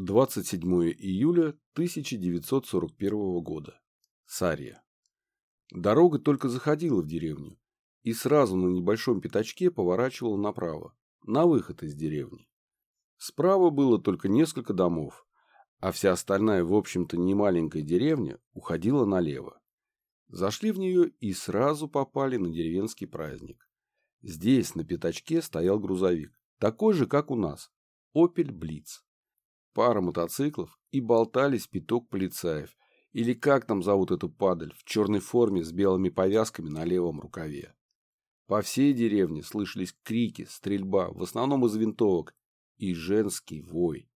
27 июля 1941 года. Сария. Дорога только заходила в деревню и сразу на небольшом пятачке поворачивала направо, на выход из деревни. Справа было только несколько домов, а вся остальная, в общем-то, немаленькая деревня уходила налево. Зашли в нее и сразу попали на деревенский праздник. Здесь, на пятачке, стоял грузовик, такой же, как у нас, «Опель Блиц». Пара мотоциклов и болтались пяток полицаев, или как там зовут эту падаль, в черной форме с белыми повязками на левом рукаве. По всей деревне слышались крики, стрельба, в основном из винтовок, и женский вой.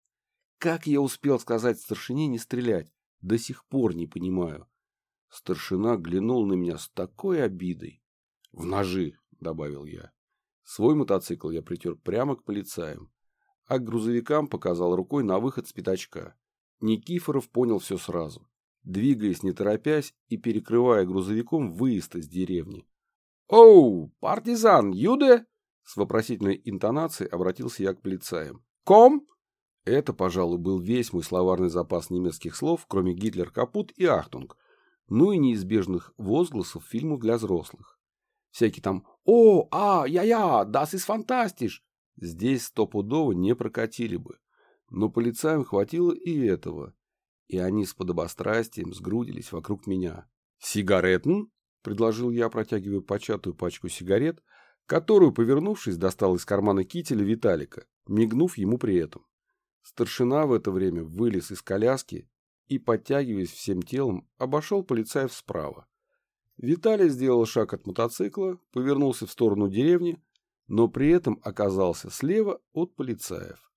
Как я успел сказать старшине не стрелять, до сих пор не понимаю. Старшина глянул на меня с такой обидой. «В ножи», — добавил я. Свой мотоцикл я притер прямо к полицаям, а к грузовикам показал рукой на выход с пятачка. Никифоров понял все сразу, двигаясь не торопясь и перекрывая грузовиком выезд из деревни. «Wo Partisan, Jude?» С вопросительной интонацией обратился я к полицаям. «Komm?» Это, пожалуй, был весь мой словарный запас немецких слов, кроме Гитлер капут и Ахтунг, ну и неизбежных возгласов фильмов для взрослых. Всякие там «О, а, я-я, das ist fantastisch!» Здесь стопудово не прокатили бы. Но полицаям хватило и этого. И они с подобострастием сгрудились вокруг меня. «Сигаретн?» — предложил я, протягивая початую пачку сигарет, которую, повернувшись, достал из кармана кителя Виталика, мигнув ему при этом. Старшина в это время вылез из коляски и, подтягиваясь всем телом, обошел полицаев справа. Виталий сделал шаг от мотоцикла, повернулся в сторону деревни, но при этом оказался слева от полицаев.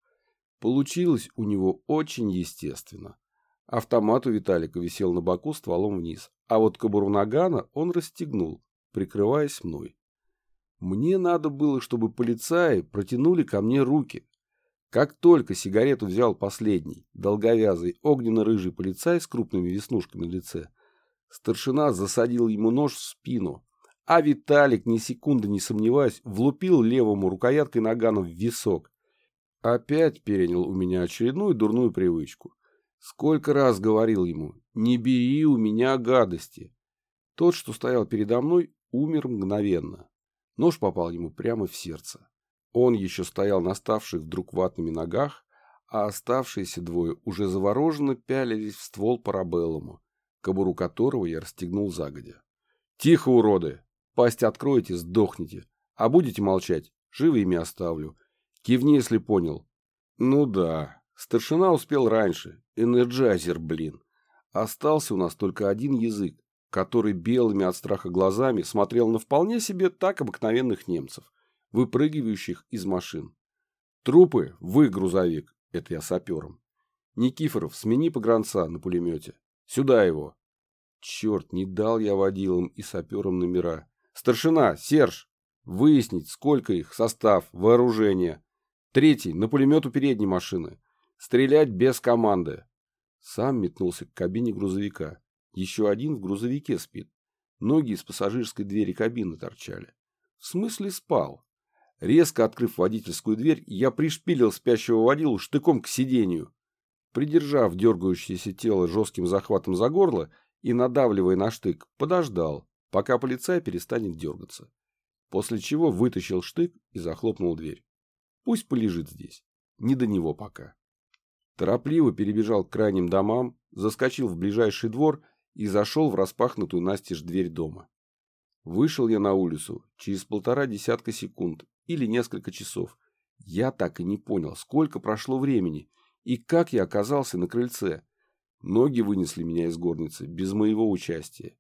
Получилось у него очень естественно. Автомат у Виталика висел на боку стволом вниз, а вот кобуру нагана он расстегнул, прикрываясь мной. Мне надо было, чтобы полицаи протянули ко мне руки. Как только сигарету взял последний, долговязый, огненно-рыжий полицай с крупными веснушками на лице, старшина засадил ему нож в спину, а Виталик, ни секунды не сомневаясь, влупил левому рукояткой нагана в висок. Опять перенял у меня очередную дурную привычку. Сколько раз говорил ему, не бери у меня гадости. Тот, что стоял передо мной, умер мгновенно. Нож попал ему прямо в сердце. Он еще стоял на ставших вдруг ватными ногах, а оставшиеся двое уже завороженно пялились в ствол парабеллуму, кобуру которого я расстегнул загодя. «Тихо, уроды! Пасть откроете, сдохните. А будете молчать, живыми оставлю. Кивни, если понял. Ну да, старшина успел раньше. Энерджайзер, блин. Остался у нас только один язык, который белыми от страха глазами смотрел на вполне себе так обыкновенных немцев, выпрыгивающих из машин. Трупы в грузовик, это я сапером. Никифоров, смени погранца на пулемете. Сюда его. Черт, не дал я водилам и саперам номера. Старшина, Серж, выяснить, сколько их, состав, вооружение. Третий, на пулемет у передней машины. Стрелять без команды. Сам метнулся к кабине грузовика. Еще один в грузовике спит. Ноги из пассажирской двери кабины торчали. В смысле спал. Резко открыв водительскую дверь, я пришпилил спящего водилу штыком к сиденью. Придержав дергающееся тело жестким захватом за горло и надавливая на штык, подождал, пока полицай перестанет дергаться. После чего вытащил штык и захлопнул дверь. Пусть полежит здесь. Не до него пока. Торопливо перебежал к крайним домам, заскочил в ближайший двор и зашел в распахнутую настежь дверь дома. Вышел я на улицу через полтора десятка секунд или несколько часов. Я так и не понял, сколько прошло времени и как я оказался на крыльце. Ноги вынесли меня из горницы без моего участия.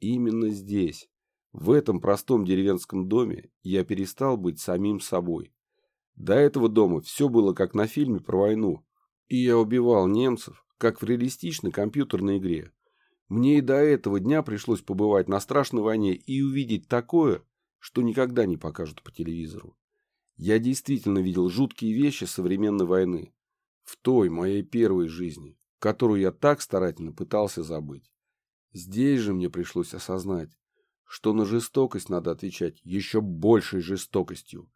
Именно здесь, в этом простом деревенском доме, я перестал быть самим собой. До этого дома все было как на фильме про войну, и я убивал немцев, как в реалистичной компьютерной игре. Мне и до этого дня пришлось побывать на страшной войне и увидеть такое, что никогда не покажут по телевизору. Я действительно видел жуткие вещи современной войны. В той моей первой жизни, которую я так старательно пытался забыть. Здесь же мне пришлось осознать, что на жестокость надо отвечать еще большей жестокостью.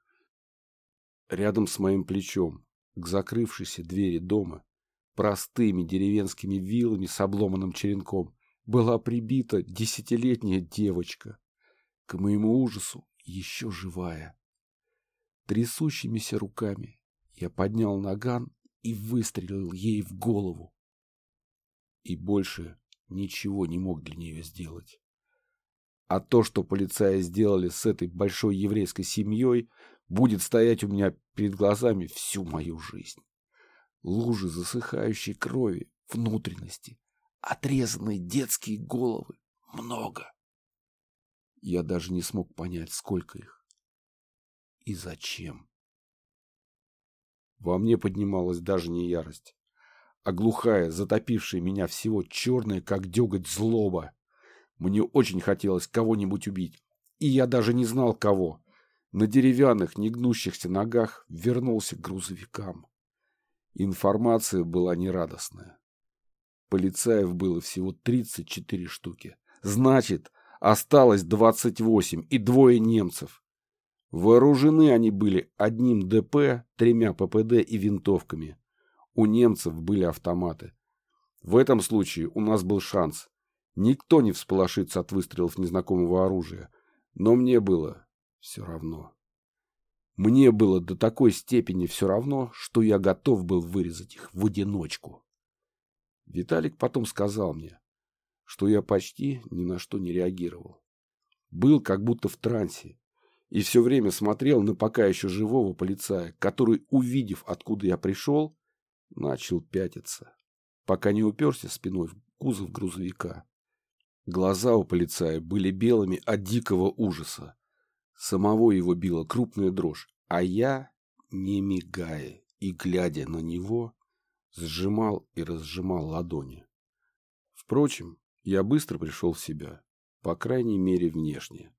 Рядом с моим плечом, к закрывшейся двери дома, простыми деревенскими вилами с обломанным черенком была прибита десятилетняя девочка, к моему ужасу еще живая. Трясущимися руками я поднял наган и выстрелил ей в голову. И больше ничего не мог для нее сделать. А то, что полицаи сделали с этой большой еврейской семьей, будет стоять у меня перед глазами всю мою жизнь. Лужи засыхающей крови, внутренности, отрезанные детские головы. Много. Я даже не смог понять, сколько их. И зачем. Во мне поднималась даже не ярость, а глухая, затопившая меня всего черная, как деготь злоба. Мне очень хотелось кого-нибудь убить, и я даже не знал, кого. На деревянных, негнущихся ногах вернулся к грузовикам. Информация была нерадостная. Полицаев было всего 34 штуки. Значит, осталось 28 и двое немцев. Вооружены они были одним ДП, тремя ППД и винтовками. У немцев были автоматы. В этом случае у нас был шанс. Никто не всполошится от выстрелов незнакомого оружия. Но мне было все равно. Мне было до такой степени все равно, что я готов был вырезать их в одиночку. Виталик потом сказал мне, что я почти ни на что не реагировал. Был как будто в трансе и все время смотрел на пока еще живого полицая, который, увидев, откуда я пришел, начал пятиться, пока не уперся спиной в кузов грузовика. Глаза у полицая были белыми от дикого ужаса. Самого его била крупная дрожь, а я, не мигая и глядя на него, сжимал и разжимал ладони. Впрочем, я быстро пришел в себя, по крайней мере внешне.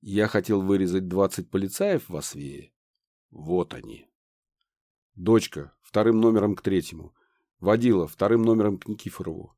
Я хотел вырезать двадцать полицаев в Освее. Вот они. Дочка, вторым номером к третьему. Водила, вторым номером к Никифорову.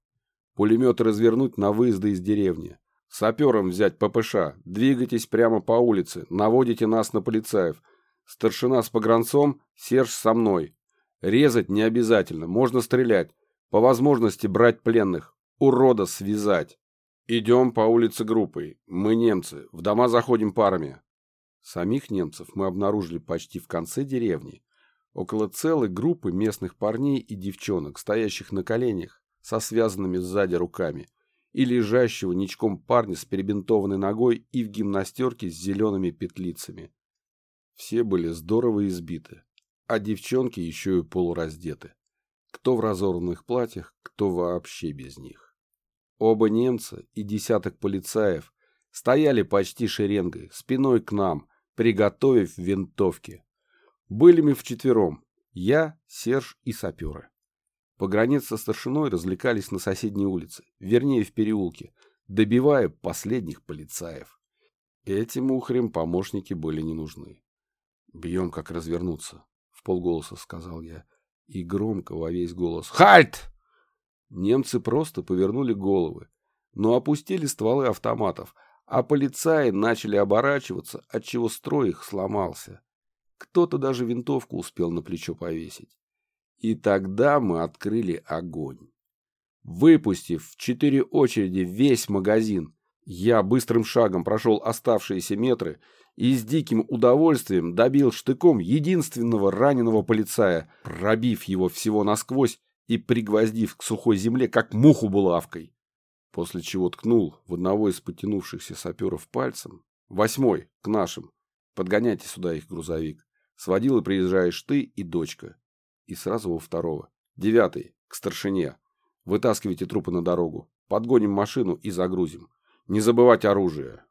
Пулеметы развернуть на выезды из деревни. Сапером взять ППШ. Двигайтесь прямо по улице. Наводите нас на полицаев. Старшина с погранцом, Серж со мной. Резать не обязательно. Можно стрелять. По возможности брать пленных. Урода связать. Идем по улице группой. Мы немцы. В дома заходим парами. Самих немцев мы обнаружили почти в конце деревни. Около целой группы местных парней и девчонок, стоящих на коленях, со связанными сзади руками, и лежащего ничком парня с перебинтованной ногой и в гимнастерке с зелеными петлицами. Все были здорово избиты, а девчонки еще и полураздеты. Кто в разорванных платьях, кто вообще без них. Оба немца и десяток полицаев стояли почти шеренгой, спиной к нам, приготовив винтовки. Были мы вчетвером, я, Серж и саперы. Погранец со старшиной развлекались на соседней улице, вернее в переулке, добивая последних полицаев. Этим ухрем помощники были не нужны. «Бьем, как развернуться», — в полголоса сказал я. И громко во весь голос «Хальт!» Немцы просто повернули головы, но опустили стволы автоматов, а полицаи начали оборачиваться, отчего строй их сломался. Кто-то даже винтовку успел на плечо повесить. И тогда мы открыли огонь. Выпустив в четыре очереди весь магазин, я быстрым шагом прошел оставшиеся метры и с диким удовольствием добил штыком единственного раненого полицая, пробив его всего насквозь и пригвоздив к сухой земле, как муху булавкой. После чего ткнул в одного из потянувшихся саперов пальцем. Восьмой, к нашим. Подгоняйте сюда их грузовик. Сводил и приезжаешь ты и дочка и сразу во второго. Девятый, к старшине. Вытаскивайте трупы на дорогу. Подгоним машину и загрузим. Не забывать оружие.